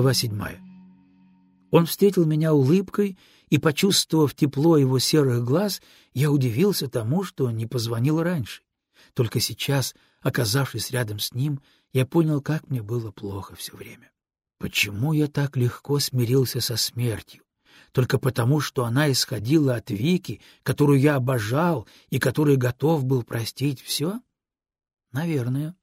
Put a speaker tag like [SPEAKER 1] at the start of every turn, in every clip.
[SPEAKER 1] Глава седьмая. Он встретил меня улыбкой, и, почувствовав тепло его серых глаз, я удивился тому, что не позвонил раньше. Только сейчас, оказавшись рядом с ним, я понял, как мне было плохо все время. Почему я так легко смирился со смертью? Только потому, что она исходила от Вики, которую я обожал и которой готов был простить все? Наверное.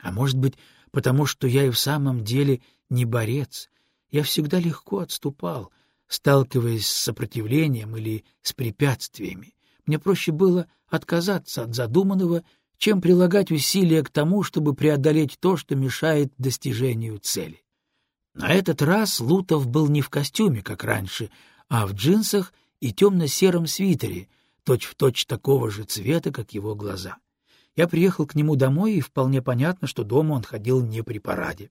[SPEAKER 1] А может быть, потому что я и в самом деле не борец. Я всегда легко отступал, сталкиваясь с сопротивлением или с препятствиями. Мне проще было отказаться от задуманного, чем прилагать усилия к тому, чтобы преодолеть то, что мешает достижению цели. На этот раз Лутов был не в костюме, как раньше, а в джинсах и темно-сером свитере, точь-в-точь точь такого же цвета, как его глаза. Я приехал к нему домой, и вполне понятно, что дома он ходил не при параде.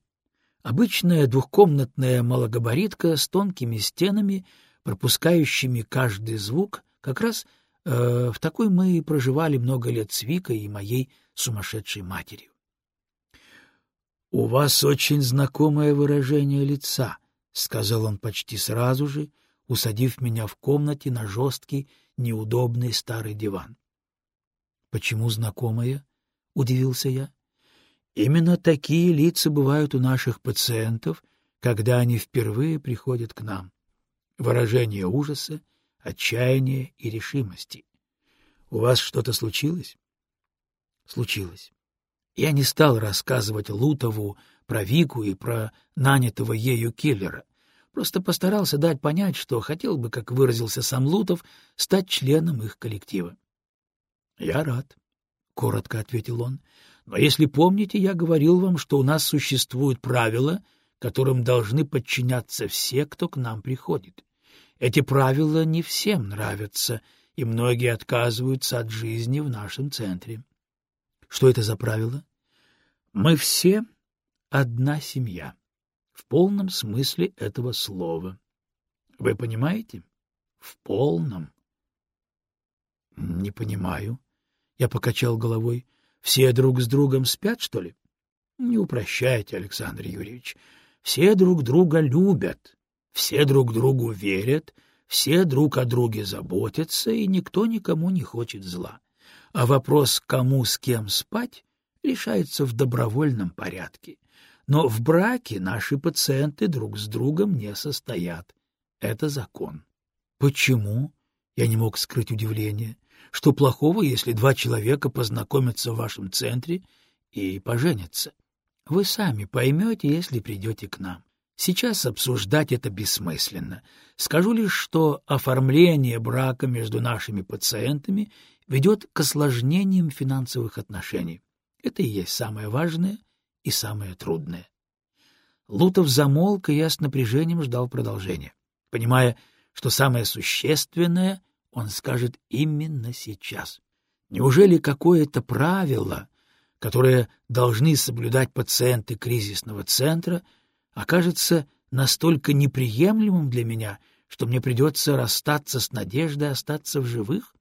[SPEAKER 1] Обычная двухкомнатная малогабаритка с тонкими стенами, пропускающими каждый звук, как раз э, в такой мы и проживали много лет с Викой и моей сумасшедшей матерью. — У вас очень знакомое выражение лица, — сказал он почти сразу же, усадив меня в комнате на жесткий, неудобный старый диван. Почему знакомые? — удивился я. — Именно такие лица бывают у наших пациентов, когда они впервые приходят к нам. Выражение ужаса, отчаяния и решимости. У вас что-то случилось? Случилось. Я не стал рассказывать Лутову про Вику и про нанятого ею киллера. Просто постарался дать понять, что хотел бы, как выразился сам Лутов, стать членом их коллектива. — Я рад, — коротко ответил он. — Но если помните, я говорил вам, что у нас существуют правила, которым должны подчиняться все, кто к нам приходит. Эти правила не всем нравятся, и многие отказываются от жизни в нашем центре. Что это за правила? Мы все одна семья, в полном смысле этого слова. Вы понимаете? В полном. Не понимаю, я покачал головой. Все друг с другом спят, что ли? Не упрощайте, Александр Юрьевич. Все друг друга любят, все друг другу верят, все друг о друге заботятся, и никто никому не хочет зла. А вопрос, кому с кем спать, решается в добровольном порядке. Но в браке наши пациенты друг с другом не состоят. Это закон. Почему? Я не мог скрыть удивление. Что плохого, если два человека познакомятся в вашем центре и поженятся? Вы сами поймете, если придете к нам. Сейчас обсуждать это бессмысленно. Скажу лишь, что оформление брака между нашими пациентами ведет к осложнениям финансовых отношений. Это и есть самое важное и самое трудное. Лутов замолк, и я с напряжением ждал продолжения, понимая, что самое существенное он скажет именно сейчас. Неужели какое-то правило, которое должны соблюдать пациенты кризисного центра, окажется настолько неприемлемым для меня, что мне придется расстаться с надеждой остаться в живых?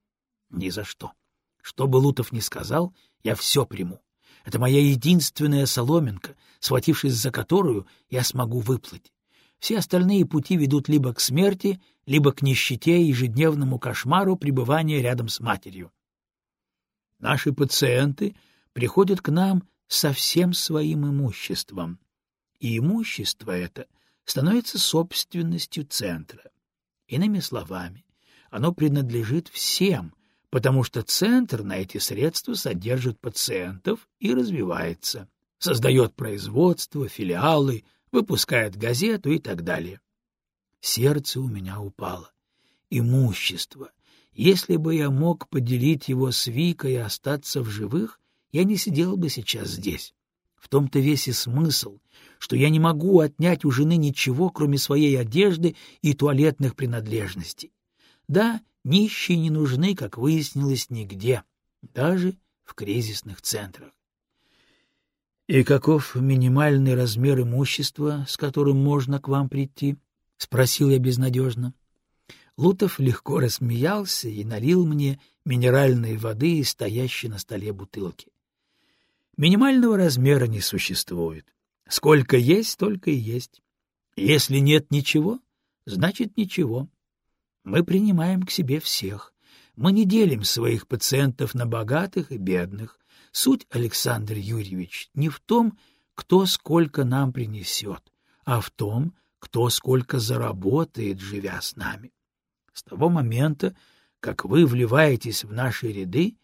[SPEAKER 1] Ни за что. Что бы Лутов ни сказал, я все приму. Это моя единственная соломинка, схватившись за которую я смогу выплыть. Все остальные пути ведут либо к смерти, либо к нищете и ежедневному кошмару пребывания рядом с матерью. Наши пациенты приходят к нам со всем своим имуществом, и имущество это становится собственностью центра. Иными словами, оно принадлежит всем, потому что центр на эти средства содержит пациентов и развивается, создает производство, филиалы, выпускает газету и так далее. Сердце у меня упало. Имущество. Если бы я мог поделить его с Викой и остаться в живых, я не сидел бы сейчас здесь. В том-то весь и смысл, что я не могу отнять у жены ничего, кроме своей одежды и туалетных принадлежностей. Да, нищие не нужны, как выяснилось, нигде, даже в кризисных центрах. «И каков минимальный размер имущества, с которым можно к вам прийти?» — спросил я безнадежно. Лутов легко рассмеялся и налил мне минеральной воды из стоящей на столе бутылки. Минимального размера не существует. Сколько есть, столько и есть. Если нет ничего, значит ничего. Мы принимаем к себе всех. Мы не делим своих пациентов на богатых и бедных. Суть, Александр Юрьевич, не в том, кто сколько нам принесет, а в том, кто сколько заработает, живя с нами. С того момента, как вы вливаетесь в наши ряды,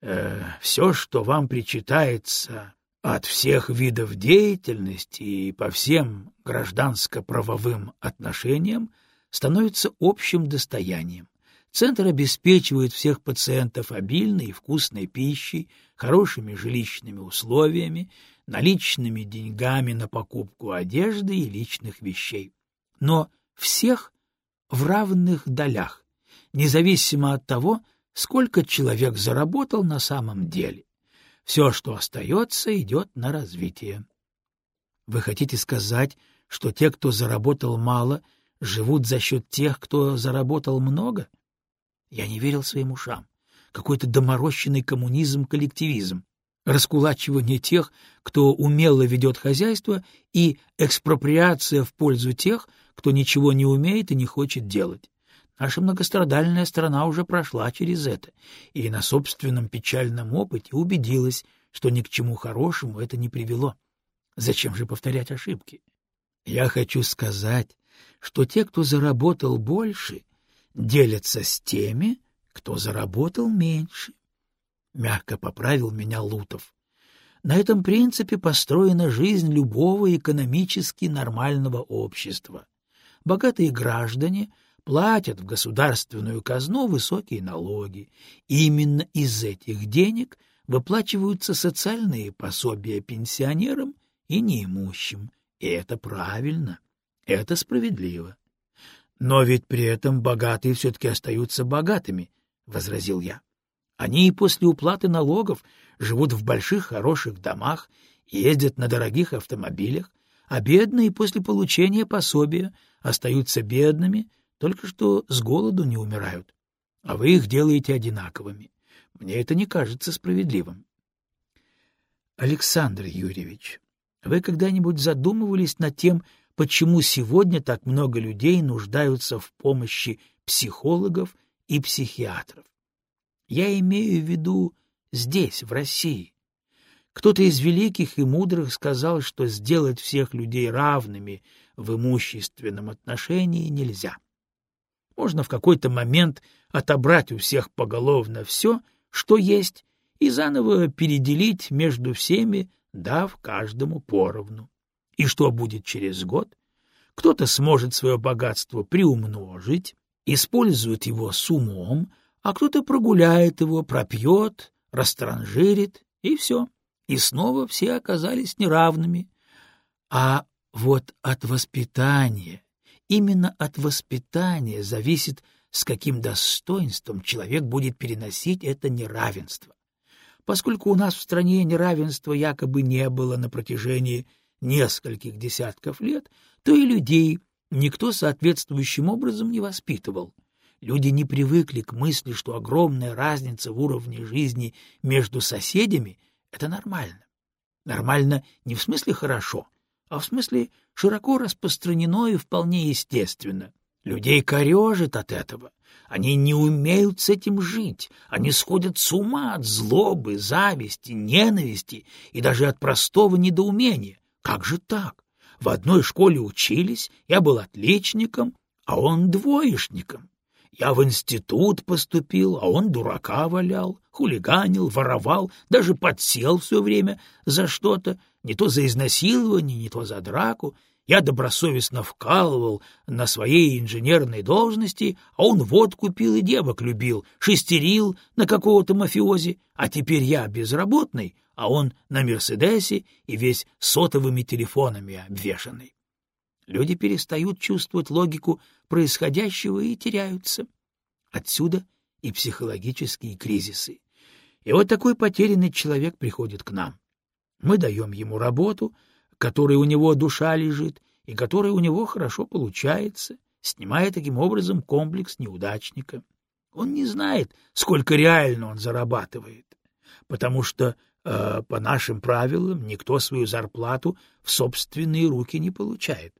[SPEAKER 1] э, все, что вам причитается от всех видов деятельности и по всем гражданско-правовым отношениям, становится общим достоянием. Центр обеспечивает всех пациентов обильной и вкусной пищей, хорошими жилищными условиями, наличными деньгами на покупку одежды и личных вещей. Но всех в равных долях, независимо от того, сколько человек заработал на самом деле. Все, что остается, идет на развитие. Вы хотите сказать, что те, кто заработал мало, живут за счет тех, кто заработал много? Я не верил своим ушам. Какой-то доморощенный коммунизм-коллективизм раскулачивание тех, кто умело ведет хозяйство, и экспроприация в пользу тех, кто ничего не умеет и не хочет делать. Наша многострадальная страна уже прошла через это, и на собственном печальном опыте убедилась, что ни к чему хорошему это не привело. Зачем же повторять ошибки? Я хочу сказать, что те, кто заработал больше, делятся с теми, кто заработал меньше. — мягко поправил меня Лутов. На этом принципе построена жизнь любого экономически нормального общества. Богатые граждане платят в государственную казну высокие налоги. И именно из этих денег выплачиваются социальные пособия пенсионерам и неимущим. И это правильно, это справедливо. Но ведь при этом богатые все-таки остаются богатыми, — возразил я. Они и после уплаты налогов живут в больших хороших домах, ездят на дорогих автомобилях, а бедные после получения пособия остаются бедными, только что с голоду не умирают. А вы их делаете одинаковыми. Мне это не кажется справедливым. Александр Юрьевич, вы когда-нибудь задумывались над тем, почему сегодня так много людей нуждаются в помощи психологов и психиатров? Я имею в виду здесь, в России. Кто-то из великих и мудрых сказал, что сделать всех людей равными в имущественном отношении нельзя. Можно в какой-то момент отобрать у всех поголовно все, что есть, и заново переделить между всеми, дав каждому поровну. И что будет через год? Кто-то сможет свое богатство приумножить, использует его с умом, а кто-то прогуляет его, пропьет, растранжирит, и все. И снова все оказались неравными. А вот от воспитания, именно от воспитания зависит, с каким достоинством человек будет переносить это неравенство. Поскольку у нас в стране неравенства якобы не было на протяжении нескольких десятков лет, то и людей никто соответствующим образом не воспитывал. Люди не привыкли к мысли, что огромная разница в уровне жизни между соседями — это нормально. Нормально не в смысле хорошо, а в смысле широко распространено и вполне естественно. Людей корежит от этого. Они не умеют с этим жить. Они сходят с ума от злобы, зависти, ненависти и даже от простого недоумения. Как же так? В одной школе учились, я был отличником, а он двоечником. Я в институт поступил, а он дурака валял, хулиганил, воровал, даже подсел все время за что-то, не то за изнасилование, не то за драку. Я добросовестно вкалывал на своей инженерной должности, а он водку пил и девок любил, шестерил на какого-то мафиози, а теперь я безработный, а он на Мерседесе и весь сотовыми телефонами обвешанный. Люди перестают чувствовать логику происходящего и теряются. Отсюда и психологические кризисы. И вот такой потерянный человек приходит к нам. Мы даем ему работу, которой у него душа лежит и которая у него хорошо получается, снимая таким образом комплекс неудачника. Он не знает, сколько реально он зарабатывает, потому что э, по нашим правилам никто свою зарплату в собственные руки не получает.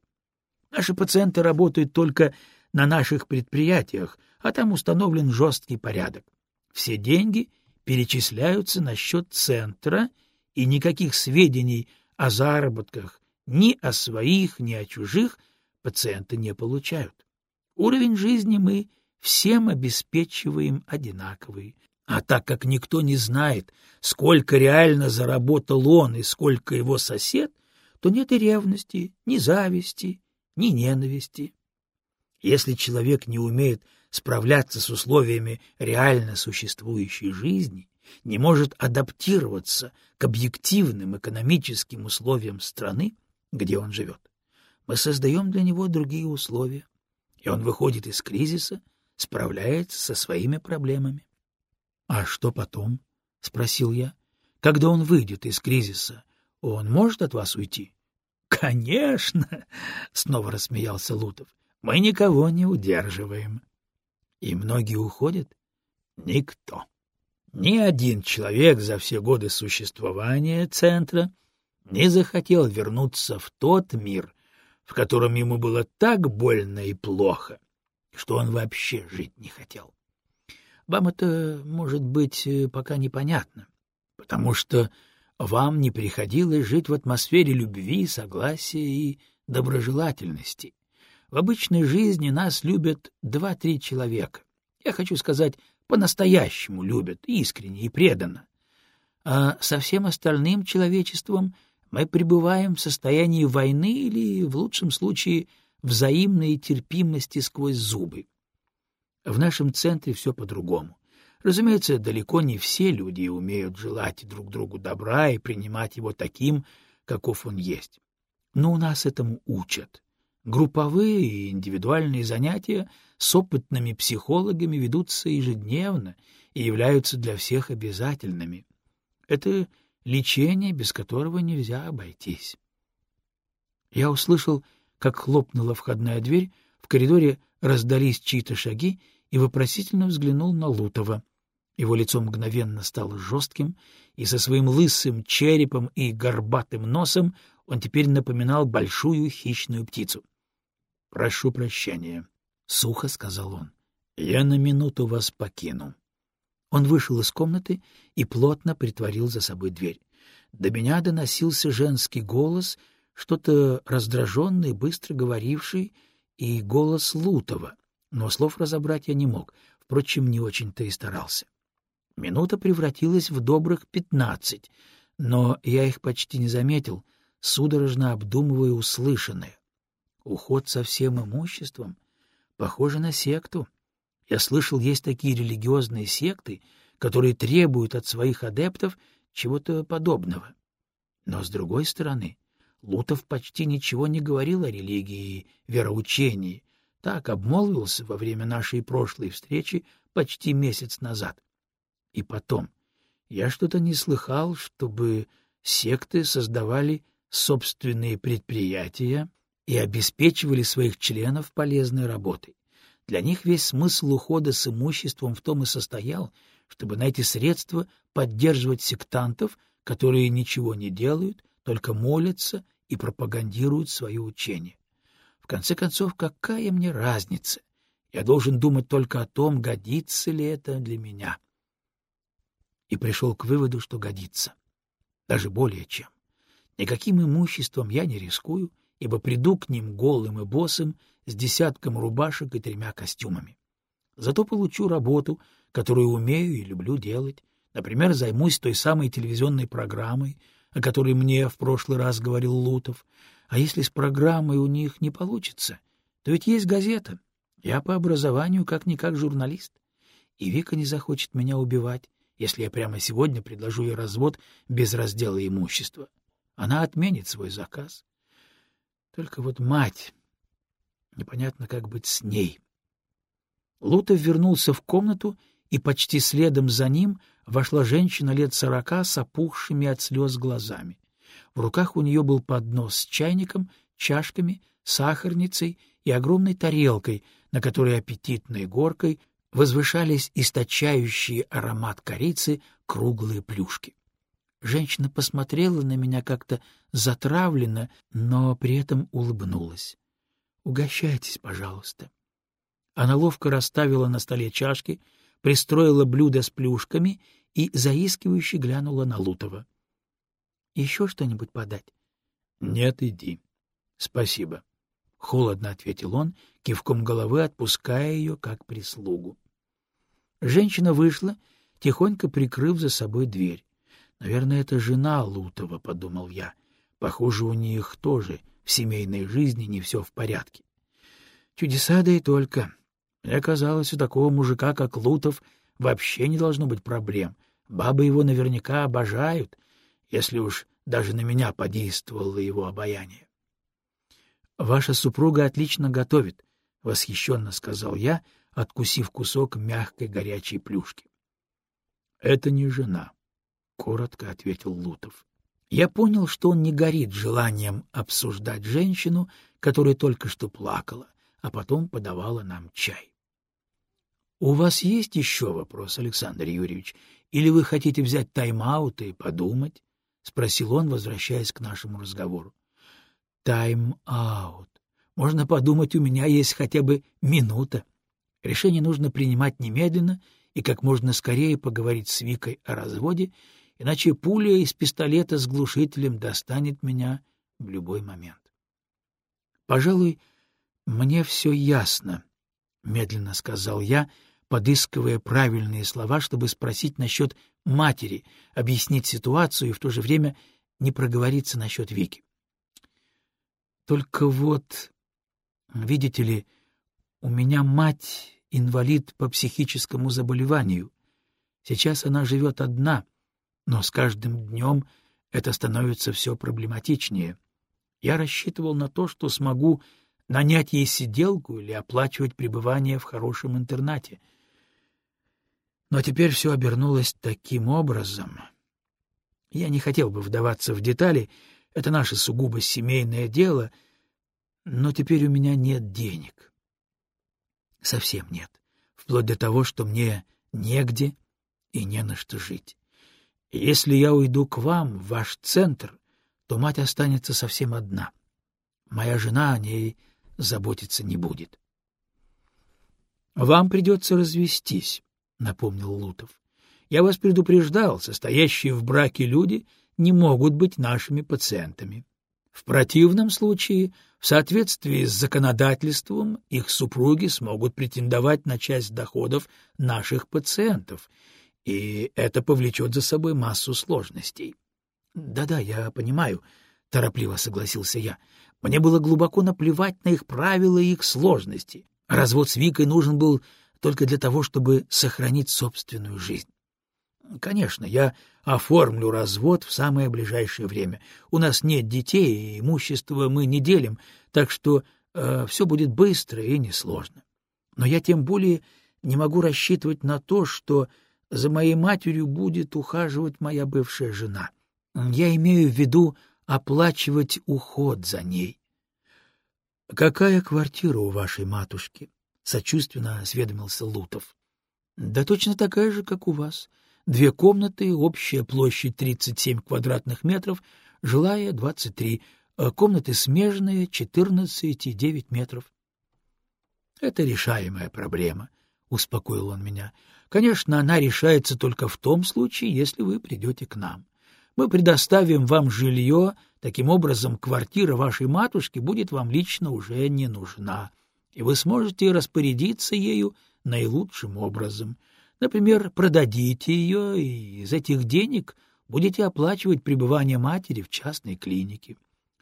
[SPEAKER 1] Наши пациенты работают только на наших предприятиях, а там установлен жесткий порядок. Все деньги перечисляются на счет центра, и никаких сведений о заработках ни о своих, ни о чужих пациенты не получают. Уровень жизни мы всем обеспечиваем одинаковый. А так как никто не знает, сколько реально заработал он и сколько его сосед, то нет и ревности, ни зависти, ни ненависти. Если человек не умеет справляться с условиями реально существующей жизни, не может адаптироваться к объективным экономическим условиям страны, где он живет, мы создаем для него другие условия, и он выходит из кризиса, справляется со своими проблемами. — А что потом? — спросил я. — Когда он выйдет из кризиса, он может от вас уйти? — Конечно! — снова рассмеялся Лутов. — Мы никого не удерживаем. — И многие уходят? — Никто. Ни один человек за все годы существования Центра не захотел вернуться в тот мир, в котором ему было так больно и плохо, что он вообще жить не хотел. Вам это, может быть, пока непонятно, потому что вам не приходилось жить в атмосфере любви, согласия и доброжелательности. В обычной жизни нас любят два-три человека. Я хочу сказать, по-настоящему любят, искренне и преданно. А со всем остальным человечеством мы пребываем в состоянии войны или, в лучшем случае, взаимной терпимости сквозь зубы. В нашем центре все по-другому. Разумеется, далеко не все люди умеют желать друг другу добра и принимать его таким, каков он есть. Но у нас этому учат. Групповые и индивидуальные занятия с опытными психологами ведутся ежедневно и являются для всех обязательными. Это лечение, без которого нельзя обойтись. Я услышал, как хлопнула входная дверь, в коридоре раздались чьи-то шаги и вопросительно взглянул на Лутова. Его лицо мгновенно стало жестким, и со своим лысым черепом и горбатым носом он теперь напоминал большую хищную птицу. — Прошу прощения, — сухо сказал он. — Я на минуту вас покину. Он вышел из комнаты и плотно притворил за собой дверь. До меня доносился женский голос, что-то раздраженный, быстро говоривший, и голос Лутова, но слов разобрать я не мог, впрочем, не очень-то и старался. Минута превратилась в добрых пятнадцать, но я их почти не заметил, судорожно обдумывая услышанное. Уход со всем имуществом? Похоже на секту. Я слышал, есть такие религиозные секты, которые требуют от своих адептов чего-то подобного. Но, с другой стороны, Лутов почти ничего не говорил о религии и вероучении, так обмолвился во время нашей прошлой встречи почти месяц назад. И потом, я что-то не слыхал, чтобы секты создавали собственные предприятия и обеспечивали своих членов полезной работой. Для них весь смысл ухода с имуществом в том и состоял, чтобы на эти средства поддерживать сектантов, которые ничего не делают, только молятся и пропагандируют свое учение. В конце концов, какая мне разница? Я должен думать только о том, годится ли это для меня. И пришел к выводу, что годится. Даже более чем. Никаким имуществом я не рискую, ибо приду к ним голым и босым с десятком рубашек и тремя костюмами. Зато получу работу, которую умею и люблю делать. Например, займусь той самой телевизионной программой, о которой мне в прошлый раз говорил Лутов. А если с программой у них не получится, то ведь есть газета. Я по образованию как-никак журналист. И Вика не захочет меня убивать, если я прямо сегодня предложу ей развод без раздела имущества. Она отменит свой заказ. Только вот мать... Непонятно, как быть с ней. Лутов вернулся в комнату, и почти следом за ним вошла женщина лет сорока с опухшими от слез глазами. В руках у нее был поднос с чайником, чашками, сахарницей и огромной тарелкой, на которой аппетитной горкой возвышались источающие аромат корицы круглые плюшки. Женщина посмотрела на меня как-то затравленно, но при этом улыбнулась. Угощайтесь, пожалуйста. Она ловко расставила на столе чашки, пристроила блюдо с плюшками и заискивающе глянула на Лутова. — Еще что-нибудь подать? — Нет, иди. — Спасибо. — холодно ответил он, кивком головы отпуская ее как прислугу. Женщина вышла, тихонько прикрыв за собой дверь. «Наверное, это жена Лутова», — подумал я. «Похоже, у них тоже в семейной жизни не все в порядке». Чудеса да и только. Мне казалось, у такого мужика, как Лутов, вообще не должно быть проблем. Бабы его наверняка обожают, если уж даже на меня подействовало его обаяние. — Ваша супруга отлично готовит, — восхищенно сказал я, откусив кусок мягкой горячей плюшки. — Это не жена, — коротко ответил Лутов. Я понял, что он не горит желанием обсуждать женщину, которая только что плакала, а потом подавала нам чай. — У вас есть еще вопрос, Александр Юрьевич, или вы хотите взять тайм-аут и подумать? — спросил он, возвращаясь к нашему разговору. — Тайм-аут. Можно подумать, у меня есть хотя бы минута. Решение нужно принимать немедленно и как можно скорее поговорить с Викой о разводе, иначе пуля из пистолета с глушителем достанет меня в любой момент. Пожалуй, мне все ясно, — медленно сказал я, подыскивая правильные слова, чтобы спросить насчет матери, объяснить ситуацию и в то же время не проговориться насчет Вики. Только вот, видите ли, у меня мать инвалид по психическому заболеванию. Сейчас она живет одна, но с каждым днем это становится все проблематичнее. Я рассчитывал на то, что смогу нанять ей сиделку или оплачивать пребывание в хорошем интернате. Но теперь все обернулось таким образом. Я не хотел бы вдаваться в детали, это наше сугубо семейное дело, но теперь у меня нет денег совсем нет, вплоть до того, что мне негде и не на что жить. если я уйду к вам, в ваш центр, то мать останется совсем одна. Моя жена о ней заботиться не будет. — Вам придется развестись, — напомнил Лутов. — Я вас предупреждал, состоящие в браке люди не могут быть нашими пациентами. В противном случае, в соответствии с законодательством, их супруги смогут претендовать на часть доходов наших пациентов, и это повлечет за собой массу сложностей. «Да — я понимаю, — торопливо согласился я. Мне было глубоко наплевать на их правила и их сложности. Развод с Викой нужен был только для того, чтобы сохранить собственную жизнь. Конечно, я оформлю развод в самое ближайшее время. У нас нет детей, и имущество мы не делим, так что э, все будет быстро и несложно. Но я тем более не могу рассчитывать на то, что за моей матерью будет ухаживать моя бывшая жена. Я имею в виду оплачивать уход за ней. — Какая квартира у вашей матушки? — сочувственно осведомился Лутов. — Да точно такая же, как у вас — Две комнаты, общая площадь 37 квадратных метров, жилая 23, а комнаты смежные 14 и 9 метров. Это решаемая проблема, успокоил он меня. Конечно, она решается только в том случае, если вы придете к нам. Мы предоставим вам жилье, таким образом квартира вашей матушки будет вам лично уже не нужна, и вы сможете распорядиться ею наилучшим образом — Например, продадите ее, и из этих денег будете оплачивать пребывание матери в частной клинике.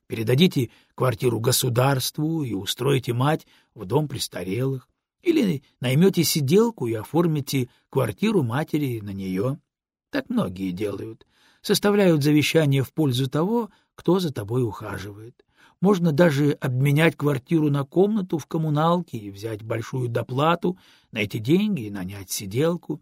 [SPEAKER 1] Передадите квартиру государству и устроите мать в дом престарелых. Или наймете сиделку и оформите квартиру матери на нее. Так многие делают. Составляют завещание в пользу того, кто за тобой ухаживает. Можно даже обменять квартиру на комнату в коммуналке и взять большую доплату на эти деньги и нанять сиделку.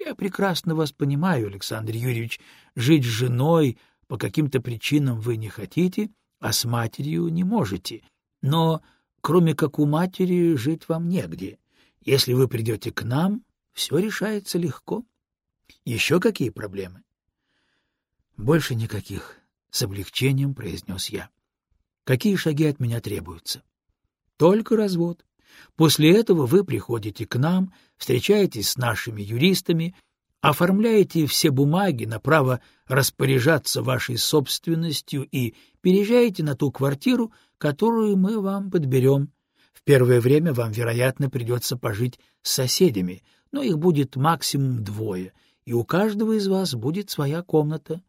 [SPEAKER 1] Я прекрасно вас понимаю, Александр Юрьевич, жить с женой по каким-то причинам вы не хотите, а с матерью не можете. Но кроме как у матери жить вам негде. Если вы придете к нам, все решается легко. Еще какие проблемы? Больше никаких, — с облегчением произнес я. Какие шаги от меня требуются? только развод. После этого вы приходите к нам, встречаетесь с нашими юристами, оформляете все бумаги на право распоряжаться вашей собственностью и переезжаете на ту квартиру, которую мы вам подберем. В первое время вам, вероятно, придется пожить с соседями, но их будет максимум двое, и у каждого из вас будет своя комната.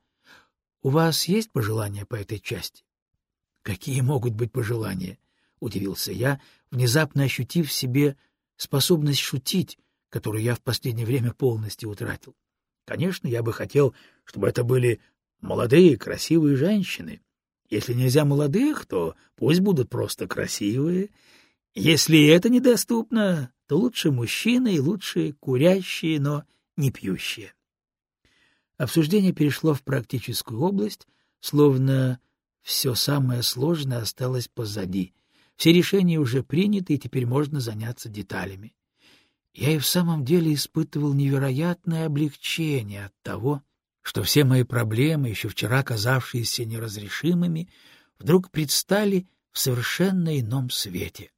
[SPEAKER 1] У вас есть пожелания по этой части? — Какие могут быть пожелания? — удивился я, внезапно ощутив в себе способность шутить, которую я в последнее время полностью утратил. Конечно, я бы хотел, чтобы это были молодые, красивые женщины. Если нельзя молодых, то пусть будут просто красивые. Если это недоступно, то лучше мужчины и лучше курящие, но не пьющие. Обсуждение перешло в практическую область, словно все самое сложное осталось позади. Все решения уже приняты, и теперь можно заняться деталями. Я и в самом деле испытывал невероятное облегчение от того, что все мои проблемы, еще вчера казавшиеся неразрешимыми, вдруг предстали в совершенно ином свете.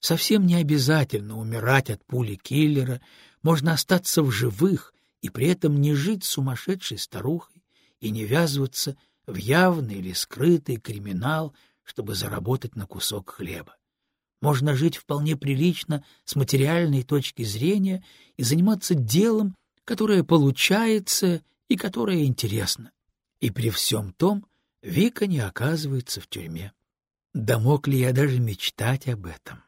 [SPEAKER 1] Совсем не обязательно умирать от пули киллера, можно остаться в живых и при этом не жить сумасшедшей старухой и не ввязываться в явный или скрытый криминал, чтобы заработать на кусок хлеба. Можно жить вполне прилично с материальной точки зрения и заниматься делом, которое получается и которое интересно. И при всем том Вика не оказывается в тюрьме. Да мог ли я даже мечтать об этом?